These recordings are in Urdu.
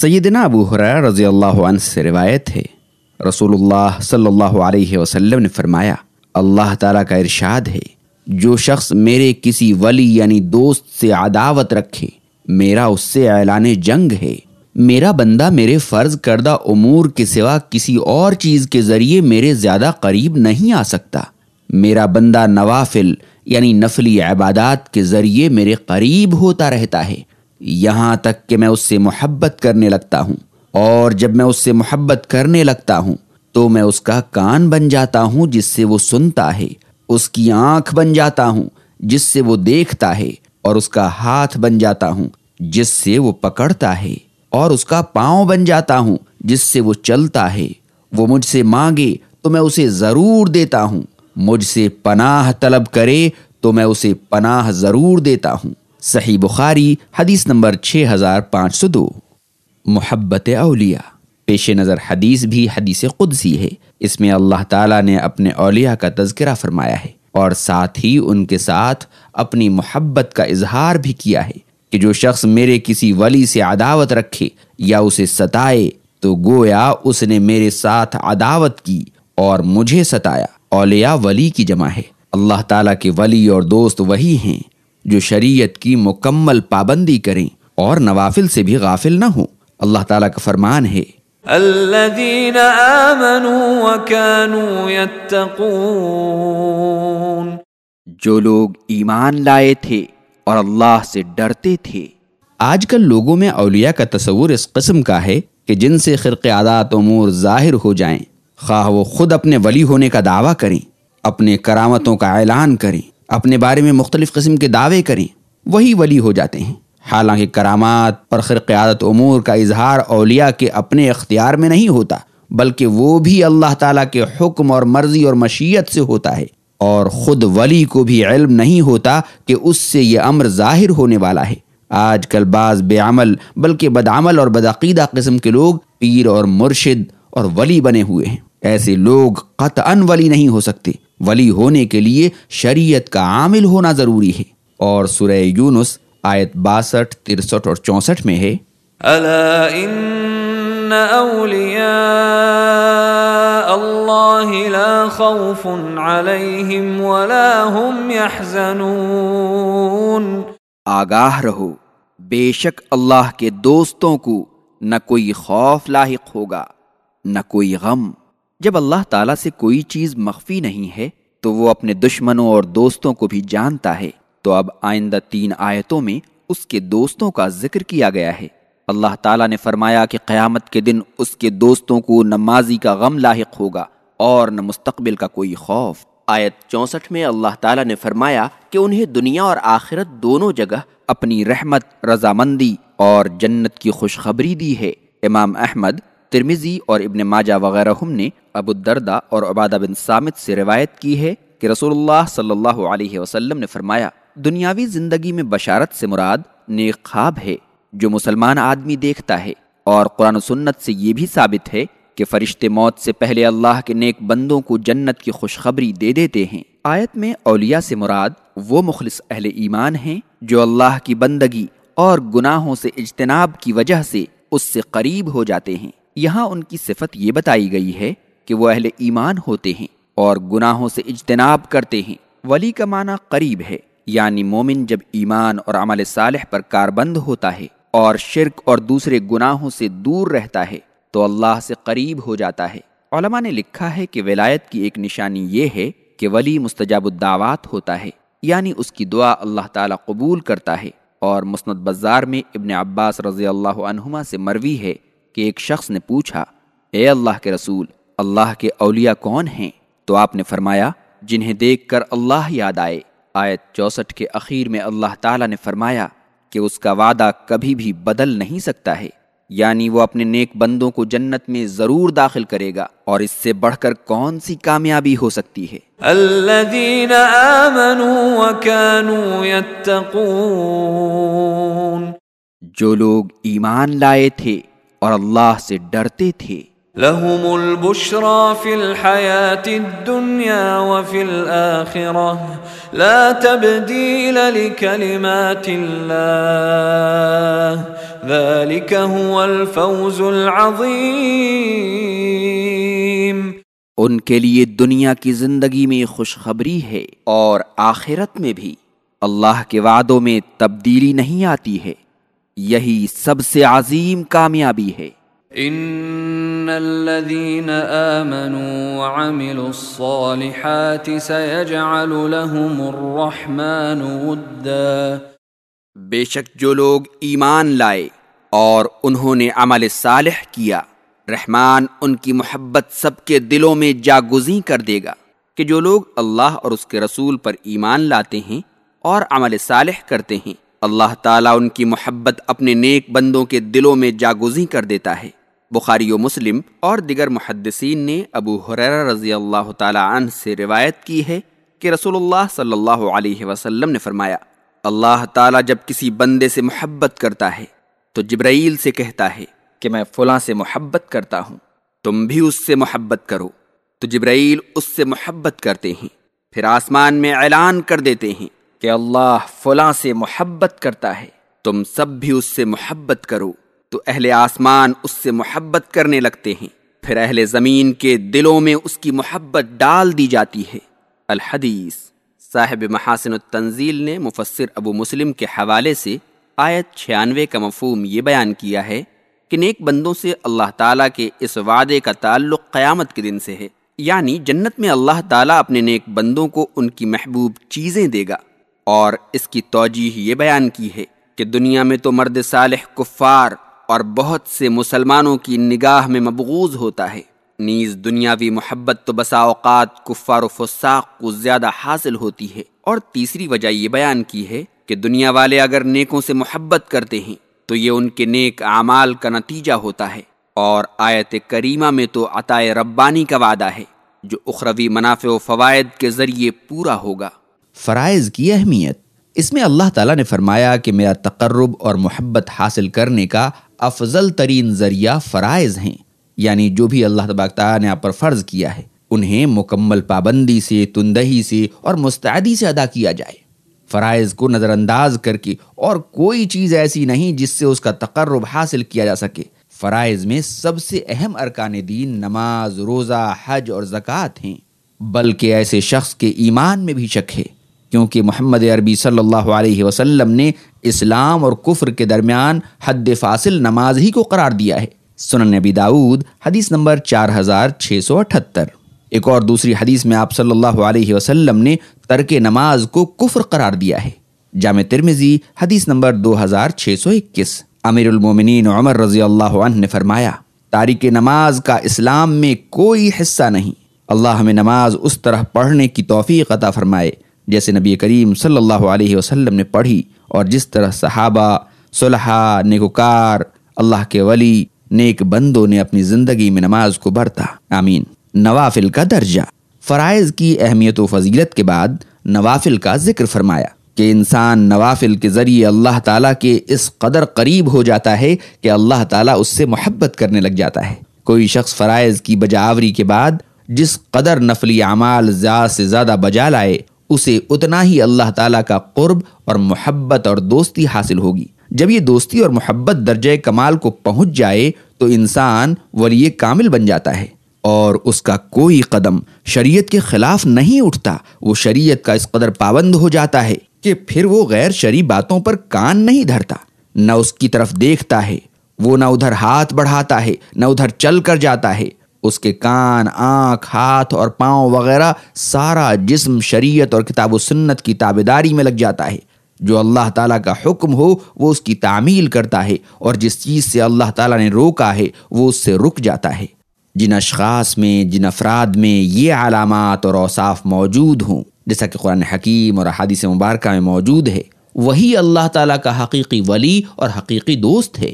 سیدنا ابو حرار رضی اللہ عنہ سے روایت ہے۔ رسول اللہ صلی اللہ علیہ وسلم نے فرمایا، اللہ تعالیٰ کا ارشاد ہے، جو شخص میرے کسی ولی یعنی دوست سے عداوت رکھے، میرا اس سے اعلان جنگ ہے۔ میرا بندہ میرے فرض کردہ امور کے سوا کسی اور چیز کے ذریعے میرے زیادہ قریب نہیں آ سکتا۔ میرا بندہ نوافل یعنی نفلی عبادات کے ذریعے میرے قریب ہوتا رہتا ہے۔ یہاں تک کہ میں اس سے محبت کرنے لگتا ہوں۔ اور جب میں اس سے محبت کرنے لگتا ہوں، تو میں اس کا کان بن جاتا ہوں جس سے وہ سنتا ہے، اس کی آنکھ بن جاتا ہوں جس سے وہ دیکھتا ہے، اور اس کا ہاتھ بن جاتا ہوں جس سے وہ پکڑتا ہے، اور اس کا پاؤں بن جاتا ہوں جس سے وہ چلتا ہے۔ وہ مجھ سے مانگے تو میں اسے ضرور دیتا ہوں۔ مجھ سے پناہ طلب کرے تو میں اسے پناہ ضرور دیتا ہوں۔ صحیح بخاری، حدیث نمبر 6502 محبت اولیاء۔ پیش نظر حدیث بھی حدیث قدسی ہے۔ اس میں اللہ تعالیٰ نے اپنے اولیاء کا تذکرہ فرمایا ہے اور ساتھ ہی ان کے ساتھ اپنی محبت کا اظہار بھی کیا ہے کہ جو شخص میرے کسی ولی سے عداوت رکھے یا اسے ستائے تو گویا اس نے میرے ساتھ عداوت کی اور مجھے ستایا۔ اولیاء ولی کی جمع ہے۔ اللہ تعالیٰ کے ولی اور دوست وہی ہیں۔ جو شریعت کی مکمل پابندی کریں اور نوافل سے بھی غافل نہ ہوں۔ اللہ تعالیٰ کا فرمان ہے۔ الذين آمنوا وكانوا يتقون جو لوگ ایمان لائے تھے اور اللہ سے ڈرتے تھے۔ آج کل لوگوں میں اولیاء کا تصور اس قسم کا ہے کہ جن سے خرق عادات امور ظاہر ہو جائیں خواہ وہ خود اپنے ولی ہونے کا دعویٰ کریں اپنے کرامتوں کا اعلان کریں۔ اپنے بارے میں مختلف قسم کے دعوے کریں، وہی ولی ہو جاتے ہیں۔ حالانکہ کرامات اور خرقیادت امور کا اظہار اولیاء کے اپنے اختیار میں نہیں ہوتا، بلکہ وہ بھی اللہ تعالیٰ کے حکم اور مرضی اور مشیت سے ہوتا ہے۔ اور خود ولی کو بھی علم نہیں ہوتا کہ اس سے یہ امر ظاہر ہونے والا ہے۔ آج کل بعض بے عمل، بلکہ بدعمل اور بدعقیدہ قسم کے لوگ پیر اور مرشد اور ولی بنے ہوئے ہیں۔ ایسے لوگ قطعا ولی نہیں ہو سکتے۔ ولی ہونے کے لیے شریعت کا عامل ہونا ضروری ہے۔ اور سورہ یونس آیت باسٹھ ترسٹھ اور چونسٹھ میں ہے۔ الا ان اولیاء اللہ لا خوف علیہم ولا هم يحزنون آگاہ رہو۔ بے شک اللہ کے دوستوں کو نہ کوئی خوف لاحق ہوگا نہ کوئی غم۔ جب اللہ تعالیٰ سے کوئی چیز مخفی نہیں ہے، تو وہ اپنے دشمنوں اور دوستوں کو بھی جانتا ہے۔ تو اب آئندہ تین آیتوں میں اس کے دوستوں کا ذکر کیا گیا ہے۔ اللہ تعالیٰ نے فرمایا کہ قیامت کے دن اس کے دوستوں کو نہ ماضی کا غم لاحق ہوگا اور نہ مستقبل کا کوئی خوف۔ آیت چونسٹھ میں اللہ تعالیٰ نے فرمایا کہ انہیں دنیا اور آخرت دونوں جگہ اپنی رحمت، رضامندی اور جنت کی خوشخبری دی ہے۔ امام احمد ترمیزی اور ابن ماجہ وغیرہ ہم نے ابو الدردہ اور عبادہ بن سامت سے روایت کی ہے کہ رسول اللہ صلی اللہ علیہ وسلم نے فرمایا، دنیاوی زندگی میں بشارت سے مراد نیک خواب ہے جو مسلمان آدمی دیکھتا ہے اور قرآن و سنت سے یہ بھی ثابت ہے کہ فرشتے موت سے پہلے اللہ کے نیک بندوں کو جنت کی خوشخبری دے دیتے ہیں۔ آیت میں اولیاء سے مراد وہ مخلص اہل ایمان ہیں جو اللہ کی بندگی اور گناہوں سے اجتناب کی وجہ سے اس سے قریب ہو جاتے ہیں۔ یہاں ان کی صفت یہ بتائی گئی ہے کہ وہ اہل ایمان ہوتے ہیں اور گناہوں سے اجتناب کرتے ہیں۔ ولی کا معنی قریب ہے یعنی مومن جب ایمان اور عمل صالح پر کاربند ہوتا ہے اور شرک اور دوسرے گناہوں سے دور رہتا ہے، تو اللہ سے قریب ہو جاتا ہے۔ علماء نے لکھا ہے کہ ولایت کی ایک نشانی یہ ہے کہ ولی مستجاب الدعوات ہوتا ہے یعنی اس کی دعا اللہ تعالیٰ قبول کرتا ہے۔ اور مسند بازار میں ابن عباس رضی اللہ عنہما سے مروی ہے کہ ایک شخص نے پوچھا اے اللہ کے رسول اللہ کے اولیاء کون ہیں؟ تو آپ نے فرمایا جنہیں دیکھ کر اللہ یاد آئے۔ آیت چوسٹھ کے اخیر میں اللہ تعالیٰ نے فرمایا کہ اس کا وعدہ کبھی بھی بدل نہیں سکتا ہے یعنی وہ اپنے نیک بندوں کو جنت میں ضرور داخل کرے گا۔ اور اس سے بڑھ کر کون سی کامیابی ہو سکتی ہے؟ الذين آمنوا وكانوا يتقون جو لوگ ایمان لائے تھے اور اللہ سے ڈرتے تھے لهم البشرى في الحياة الدنيا وفي الآخرة لا تبديل لكلمات الله ذلك هو الفوز العظيم۔ ان کے لیے دنیا کی زندگی میں خوشخبری ہے اور آخرت میں بھی۔ اللہ کے وعدوں میں تبدیلی نہیں آتی ہے۔ یہی سب سے عظیم کامیابی ہے۔ ان الذين امنوا وعملوا الصالحات سيجعل لهم الرحمن ودا۔ بے شک جو لوگ ایمان لائے اور انہوں نے عمل صالح کیا رحمان ان کی محبت سب کے دلوں میں جاگزیں کر دے گا کہ جو لوگ اللہ اور اس کے رسول پر ایمان لاتے ہیں اور عمل صالح کرتے ہیں اللہ تعالیٰ ان کی محبت اپنے نیک بندوں کے دلوں میں جاگزیں کر دیتا ہے۔ بخاری و مسلم اور دیگر محدثین نے ابو حریر رضی اللہ تعالی عنہ سے روایت کی ہے کہ رسول اللہ صلی اللہ علیہ وسلم نے فرمایا، اللہ تعالیٰ جب کسی بندے سے محبت کرتا ہے تو جبرائیل سے کہتا ہے کہ میں فلاں سے محبت کرتا ہوں، تم بھی اس سے محبت کرو۔ تو جبرائیل اس سے محبت کرتے ہیں، پھر آسمان میں اعلان کر دیتے ہیں کہ اللہ فلاں سے محبت کرتا ہے۔ تم سب بھی اس سے محبت کرو۔ تو اہل آسمان اس سے محبت کرنے لگتے ہیں۔ پھر اہل زمین کے دلوں میں اس کی محبت ڈال دی جاتی ہے۔ الحدیث۔ صاحب محاسن التنزیل نے مفسر ابو مسلم کے حوالے سے آیت چھیانوے کا مفہوم یہ بیان کیا ہے کہ نیک بندوں سے اللہ تعالیٰ کے اس وعدے کا تعلق قیامت کے دن سے ہے۔ یعنی جنت میں اللہ تعالیٰ اپنے نیک بندوں کو ان کی محبوب چیزیں دے گا۔ اور اس کی توجہ یہ بیان کی ہے کہ دنیا میں تو مرد صالح کفار اور بہت سے مسلمانوں کی نگاہ میں مبغوض ہوتا ہے۔ نیز دنیاوی محبت تو بسا اوقات کفار و فساق کو زیادہ حاصل ہوتی ہے۔ اور تیسری وجہ یہ بیان کی ہے کہ دنیا والے اگر نیکوں سے محبت کرتے ہیں تو یہ ان کے نیک اعمال کا نتیجہ ہوتا ہے۔ اور آیت کریمہ میں تو عطائے ربانی کا وعدہ ہے جو اخروی منافع و فوائد کے ذریعے پورا ہوگا۔ فرائض کی اہمیت۔ اس میں اللہ تعالیٰ نے فرمایا کہ میرا تقرب اور محبت حاصل کرنے کا افضل ترین ذریعہ فرائض ہیں یعنی جو بھی اللہ تبارک تعالیٰ نے آپ پر فرض کیا ہے، انہیں مکمل پابندی سے، تندہی سے اور مستعدی سے ادا کیا جائے۔ فرائض کو نظر انداز کر کے اور کوئی چیز ایسی نہیں جس سے اس کا تقرب حاصل کیا جا سکے۔ فرائض میں سب سے اہم ارکان دین نماز، روزہ، حج اور زکوٰۃ ہیں، بلکہ ایسے شخص کے ایمان میں بھی شک ہے۔ کیونکہ محمد عربی صلی اللہ علیہ وسلم نے اسلام اور کفر کے درمیان حد فاصل نماز ہی کو قرار دیا ہے۔ سنن نبی داود حدیث نمبر چار ہزار چھ سو اٹھتر۔ ایک اور دوسری حدیث میں آپ صلی اللہ علیہ وسلم نے ترک نماز کو کفر قرار دیا ہے۔ جامع ترمزی حدیث نمبر دو ہزار چھ سو اکیس۔ امیر المومنین عمر رضی اللہ عنہ نے فرمایا، تاریخ نماز کا اسلام میں کوئی حصہ نہیں۔ اللہ ہمیں نماز اس طرح پڑھنے کی توفیق عطا فرمائے۔ جیسے نبی کریم صلی اللہ علیہ وسلم نے پڑھی اور جس طرح صحابہ صلحہ نیکوکار، اللہ کے ولی، نیک بندوں نے اپنی زندگی میں نماز کو برتا آمین۔ نوافل کا درجہ۔ فرائض کی اہمیت و فضیلت کے بعد نوافل کا ذکر فرمایا کہ انسان نوافل کے ذریعے اللہ تعالیٰ کے اس قدر قریب ہو جاتا ہے کہ اللہ تعالیٰ اس سے محبت کرنے لگ جاتا ہے۔ کوئی شخص فرائض کی بجاوری کے بعد جس قدر نفلی اعمال زیادہ سے زیادہ بجا لائے اسے اتنا ہی اللہ تعالیٰ کا قرب اور محبت اور دوستی حاصل ہوگی۔ جب یہ دوستی اور محبت درجۂ کمال کو پہنچ جائے تو انسان ولی کامل بن جاتا ہے اور اس کا کوئی قدم شریعت کے خلاف نہیں اٹھتا۔ وہ شریعت کا اس قدر پابند ہو جاتا ہے کہ پھر وہ غیر شرع باتوں پر کان نہیں دھرتا۔ نہ اس کی طرف دیکھتا ہے، وہ نہ ادھر ہاتھ بڑھاتا ہے، نہ ادھر چل کر جاتا ہے۔ اس کے کان، آنکھ، ہاتھ اور پاؤں وغیرہ سارا جسم، شریعت اور کتاب و سنت کی تابے داری میں لگ جاتا ہے۔ جو اللہ تعالیٰ کا حکم ہو، وہ اس کی تعمیل کرتا ہے اور جس چیز سے اللہ تعالیٰ نے روکا ہے، وہ اس سے رک جاتا ہے۔ جن اشخاص میں، جن افراد میں یہ علامات اور اوصاف موجود ہوں، جیسا کہ قرآن حکیم اور حادث مبارکہ میں موجود ہے، وہی اللہ تعالیٰ کا حقیقی ولی اور حقیقی دوست ہے۔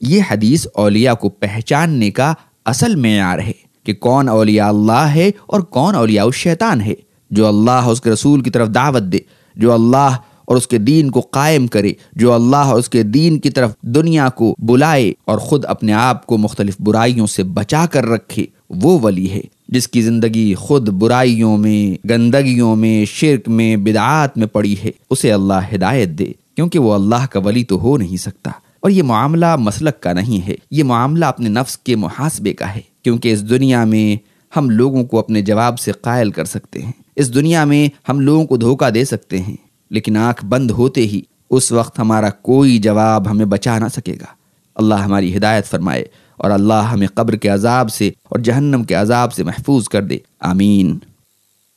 یہ حدیث اولیاء کو پہچاننے کا اصل معیار ہے کہ کون اولیاء اللہ ہے اور کون اولیاء الشیطان ہے۔ جو اللہ اس کے رسول کی طرف دعوت دے، جو اللہ اور اس کے دین کو قائم کرے، جو اللہ اور اس کے دین کی طرف دنیا کو بلائے اور خود اپنے آپ کو مختلف برائیوں سے بچا کر رکھے، وہ ولی ہے۔ جس کی زندگی خود برائیوں میں، گندگیوں میں، شرک میں، بدعات میں پڑی ہے، اسے اللہ ہدایت دے، کیونکہ وہ اللہ کا ولی تو ہو نہیں سکتا۔ اور یہ معاملہ مسلک کا نہیں ہے، یہ معاملہ اپنے نفس کے محاسبے کا ہے، کیونکہ اس دنیا میں ہم لوگوں کو اپنے جواب سے قائل کر سکتے ہیں۔ اس دنیا میں ہم لوگوں کو دھوکہ دے سکتے ہیں، لیکن آنکھ بند ہوتے ہی اس وقت ہمارا کوئی جواب ہمیں بچا نہ سکے گا۔ اللہ ہماری ہدایت فرمائے اور اللہ ہمیں قبر کے عذاب سے اور جہنم کے عذاب سے محفوظ کر دے۔ آمین۔